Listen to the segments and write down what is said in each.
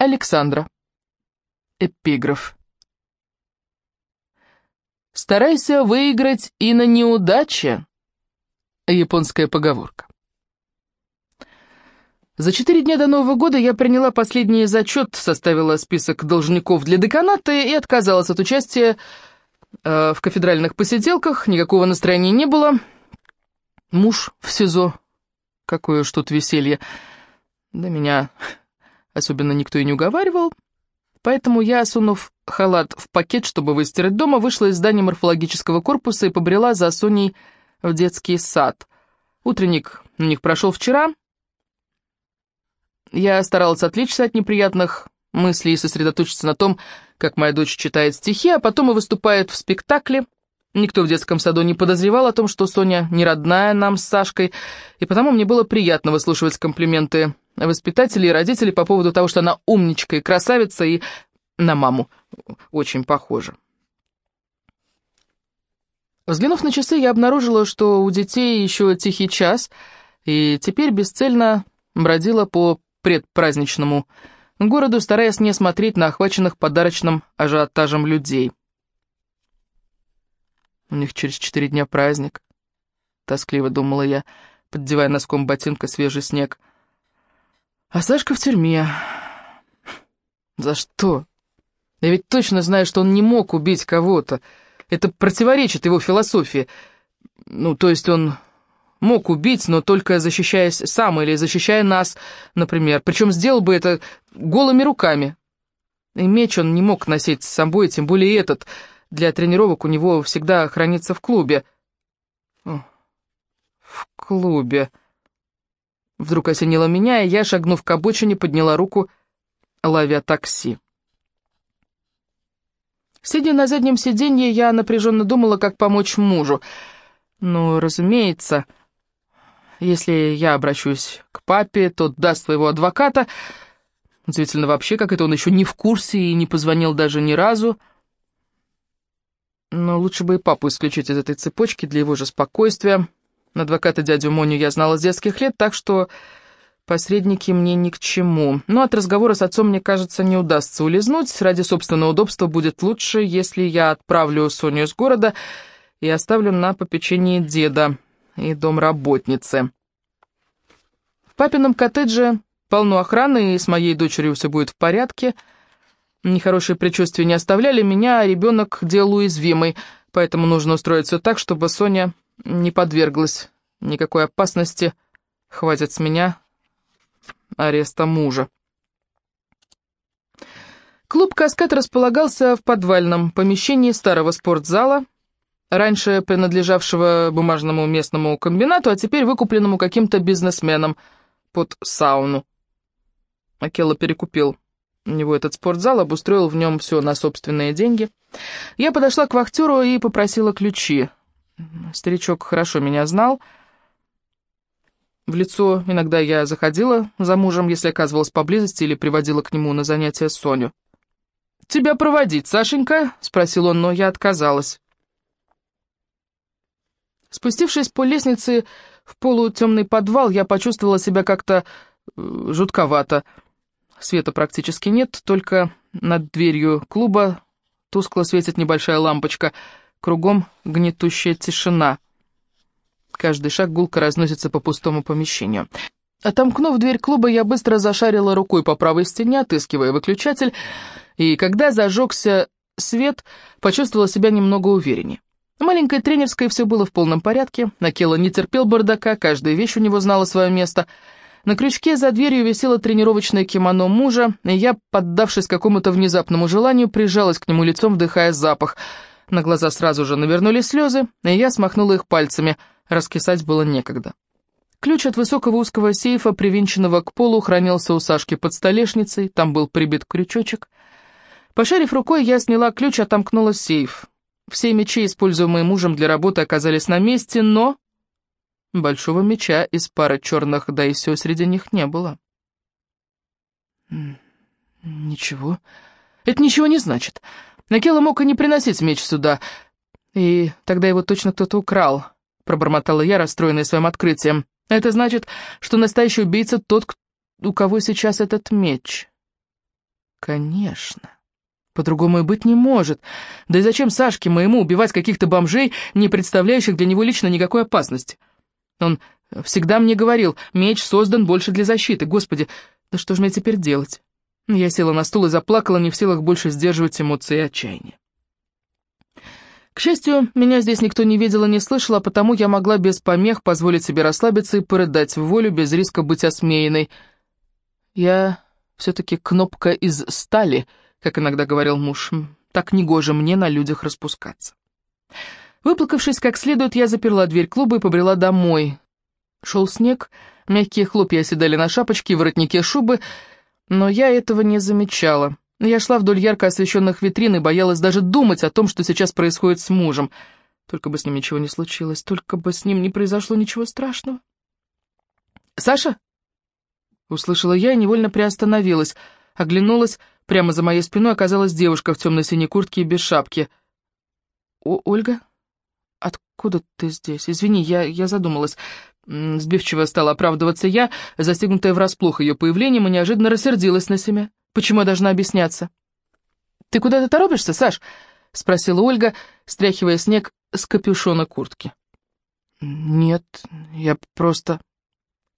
Александра. Эпиграф. «Старайся выиграть и на неудаче» — японская поговорка. За четыре дня до Нового года я приняла последний зачет, составила список должников для деканата и отказалась от участия э, в кафедральных посиделках, никакого настроения не было. Муж в СИЗО, какое ж тут веселье. Да меня особенно никто и не уговаривал, поэтому я, сунув халат в пакет, чтобы выстирать дома, вышла из здания морфологического корпуса и побрела за Соней в детский сад. Утренник у них прошел вчера, я старалась отвлечься от неприятных мыслей и сосредоточиться на том, как моя дочь читает стихи, а потом и выступает в спектакле. Никто в детском саду не подозревал о том, что Соня не родная нам с Сашкой, и потому мне было приятно выслушивать комплименты воспитателей и родителей по поводу того, что она умничка и красавица, и на маму очень похожа. Взглянув на часы, я обнаружила, что у детей еще тихий час, и теперь бесцельно бродила по предпраздничному городу, стараясь не смотреть на охваченных подарочным ажиотажем людей. У них через четыре дня праздник, тоскливо думала я, поддевая носком ботинка свежий снег. А Сашка в тюрьме. За что? Я ведь точно знаю, что он не мог убить кого-то. Это противоречит его философии. Ну, то есть он мог убить, но только защищаясь сам или защищая нас, например. Причем сделал бы это голыми руками. И меч он не мог носить с собой, тем более этот. Для тренировок у него всегда хранится в клубе. В клубе. Вдруг осенило меня, и я, шагнув к обочине, подняла руку, ловя такси. Сидя на заднем сиденье, я напряженно думала, как помочь мужу. Ну, разумеется... Если я обращусь к папе, тот даст своего адвоката. Удивительно вообще, как это он еще не в курсе и не позвонил даже ни разу. Но лучше бы и папу исключить из этой цепочки для его же спокойствия. Адвоката дядю Моню я знала с детских лет, так что посредники мне ни к чему. Но от разговора с отцом, мне кажется, не удастся улизнуть. Ради собственного удобства будет лучше, если я отправлю Соню из города и оставлю на попечении деда и домработницы. В папином коттедже полно охраны, и с моей дочерью все будет в порядке. Нехорошие предчувствия не оставляли меня, а ребенок делал уязвимый, поэтому нужно устроить все так, чтобы Соня не подверглась никакой опасности. Хватит с меня ареста мужа. Клуб «Каскад» располагался в подвальном помещении старого спортзала, раньше принадлежавшего бумажному местному комбинату, а теперь выкупленному каким-то бизнесменом под сауну. Акела перекупил у него этот спортзал, обустроил в нем все на собственные деньги. Я подошла к вахтеру и попросила ключи. Старичок хорошо меня знал. В лицо иногда я заходила за мужем, если оказывалась поблизости или приводила к нему на занятия Соню. «Тебя проводить, Сашенька?» — спросил он, но я отказалась. Спустившись по лестнице в полутемный подвал, я почувствовала себя как-то э, жутковато. Света практически нет, только над дверью клуба тускло светит небольшая лампочка. Кругом гнетущая тишина. Каждый шаг гулко разносится по пустому помещению. Отомкнув дверь клуба, я быстро зашарила рукой по правой стене, отыскивая выключатель, и когда зажегся свет, почувствовала себя немного увереннее. В маленькой тренерской все было в полном порядке, Накела не терпел бардака, каждая вещь у него знала свое место. На крючке за дверью висело тренировочное кимоно мужа, и я, поддавшись какому-то внезапному желанию, прижалась к нему лицом, вдыхая запах. На глаза сразу же навернулись слезы, и я смахнула их пальцами, раскисать было некогда. Ключ от высокого узкого сейфа, привинченного к полу, хранился у Сашки под столешницей, там был прибит крючочек. Пошарив рукой, я сняла ключ, отомкнула сейф. Все мечи, используемые мужем для работы, оказались на месте, но... Большого меча из пары черных дайсё среди них не было. Ничего. Это ничего не значит. Накела мог и не приносить меч сюда. И тогда его точно кто-то украл, пробормотала я, расстроенная своим открытием. Это значит, что настоящий убийца тот, у кого сейчас этот меч. Конечно. По-другому и быть не может. Да и зачем Сашке моему убивать каких-то бомжей, не представляющих для него лично никакой опасности? Он всегда мне говорил, меч создан больше для защиты. Господи, да что же мне теперь делать? Я села на стул и заплакала, не в силах больше сдерживать эмоции и отчаяния. К счастью, меня здесь никто не видел и не слышал, а потому я могла без помех позволить себе расслабиться и порыдать в волю без риска быть осмеянной. Я все-таки кнопка из стали, как иногда говорил муж. Так негоже мне на людях распускаться. Выплакавшись как следует, я заперла дверь клуба и побрела домой. Шел снег, мягкие хлопья оседали на шапочке и воротнике шубы, но я этого не замечала. Я шла вдоль ярко освещенных витрин и боялась даже думать о том, что сейчас происходит с мужем. Только бы с ним ничего не случилось, только бы с ним не произошло ничего страшного. «Саша?» Услышала я и невольно приостановилась. Оглянулась, прямо за моей спиной оказалась девушка в темной синей куртке и без шапки. «О, Ольга? Откуда ты здесь? Извини, я, я задумалась». Сбивчиво стала оправдываться я, застегнутая врасплох ее появлением, и неожиданно рассердилась на себя. Почему я должна объясняться?» «Ты куда-то торопишься, Саш?» — спросила Ольга, стряхивая снег с капюшона куртки. «Нет, я просто...»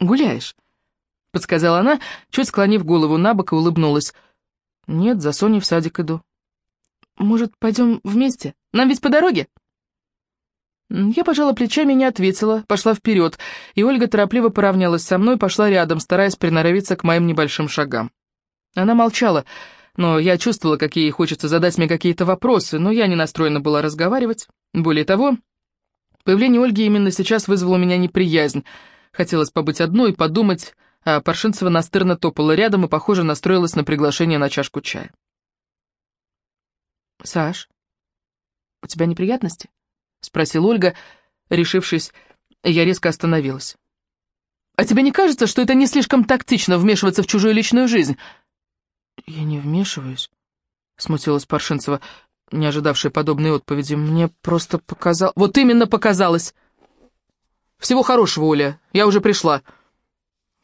«Гуляешь?» — подсказала она, чуть склонив голову на бок и улыбнулась. «Нет, за Соней в садик иду». «Может, пойдем вместе? Нам ведь по дороге?» Я пожала плечами и не ответила, пошла вперед, и Ольга торопливо поравнялась со мной, пошла рядом, стараясь приноровиться к моим небольшим шагам. Она молчала, но я чувствовала, как ей хочется задать мне какие-то вопросы, но я не настроена была разговаривать. Более того, появление Ольги именно сейчас вызвало у меня неприязнь. Хотелось побыть одной подумать, а Паршинцева настырно топала рядом и, похоже, настроилась на приглашение на чашку чая. «Саш, у тебя неприятности?» — спросила Ольга, решившись, я резко остановилась. «А тебе не кажется, что это не слишком тактично вмешиваться в чужую личную жизнь?» «Я не вмешиваюсь», — смутилась Паршинцева, не ожидавшая подобной отповеди. «Мне просто показалось...» «Вот именно показалось!» «Всего хорошего, Оля, я уже пришла».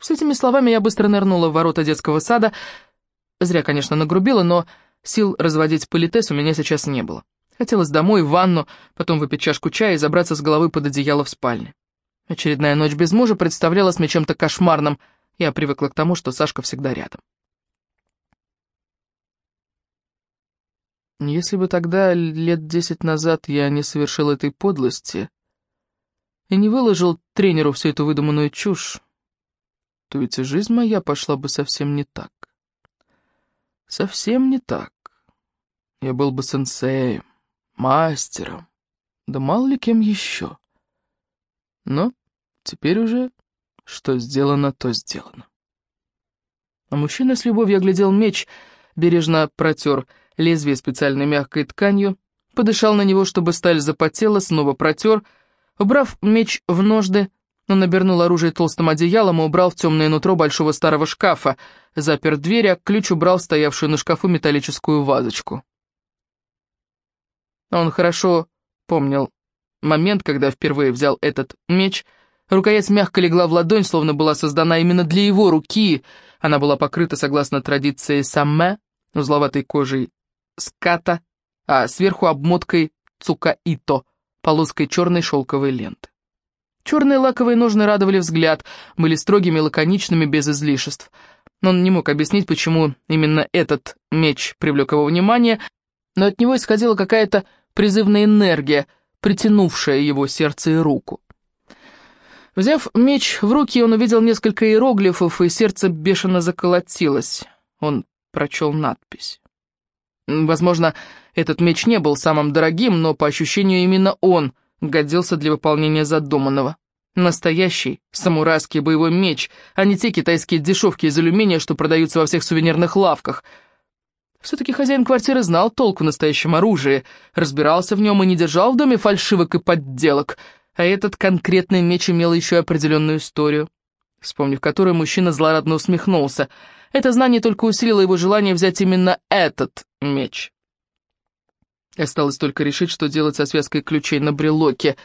С этими словами я быстро нырнула в ворота детского сада. Зря, конечно, нагрубила, но сил разводить политес у меня сейчас не было. Хотелось домой, в ванну, потом выпить чашку чая и забраться с головы под одеяло в спальне. Очередная ночь без мужа представлялась мне чем-то кошмарным. Я привыкла к тому, что Сашка всегда рядом. Если бы тогда, лет десять назад, я не совершил этой подлости и не выложил тренеру всю эту выдуманную чушь, то ведь и жизнь моя пошла бы совсем не так. Совсем не так. Я был бы сенсеем, мастером, да мало ли кем еще. Но теперь уже что сделано, то сделано. А мужчина с любовью оглядел меч, бережно протер лезвие специальной мягкой тканью, подышал на него, чтобы сталь запотела, снова протер. Убрав меч в ножды, он обернул оружие толстым одеялом и убрал в темное нутро большого старого шкафа, запер дверь, а ключ убрал стоявшую на шкафу металлическую вазочку. Он хорошо помнил момент, когда впервые взял этот меч. Рукоять мягко легла в ладонь, словно была создана именно для его руки. Она была покрыта, согласно традиции самме, узловатой кожей ската, а сверху обмоткой цукаито, полоской черной шелковой ленты. Черные лаковые ножны радовали взгляд, были строгими, лаконичными, без излишеств. Но он не мог объяснить, почему именно этот меч привлек его внимание, но от него исходила какая-то призывная энергия, притянувшая его сердце и руку. Взяв меч в руки, он увидел несколько иероглифов, и сердце бешено заколотилось. Он прочел надпись. Возможно, этот меч не был самым дорогим, но по ощущению именно он годился для выполнения задуманного. Настоящий самурайский боевой меч, а не те китайские дешевки из алюминия, что продаются во всех сувенирных лавках. Все-таки хозяин квартиры знал толк в настоящем оружии, разбирался в нем и не держал в доме фальшивок и подделок, а этот конкретный меч имел еще определенную историю, вспомнив которую мужчина злорадно усмехнулся — это знание только усилило его желание взять именно этот меч. Осталось только решить, что делать со связкой ключей на брелоке.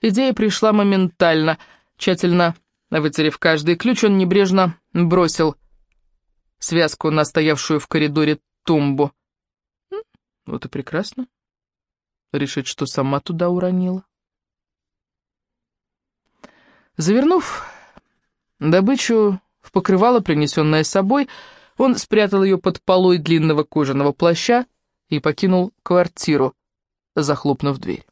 Идея пришла моментально. Тщательно вытерев каждый ключ, он небрежно бросил связку на стоявшую в коридоре тумбу. Вот и прекрасно. Решить, что сама туда уронила. Завернув добычу в покрывало, принесенное собой, он спрятал ее под полой длинного кожаного плаща и покинул квартиру, захлопнув дверь.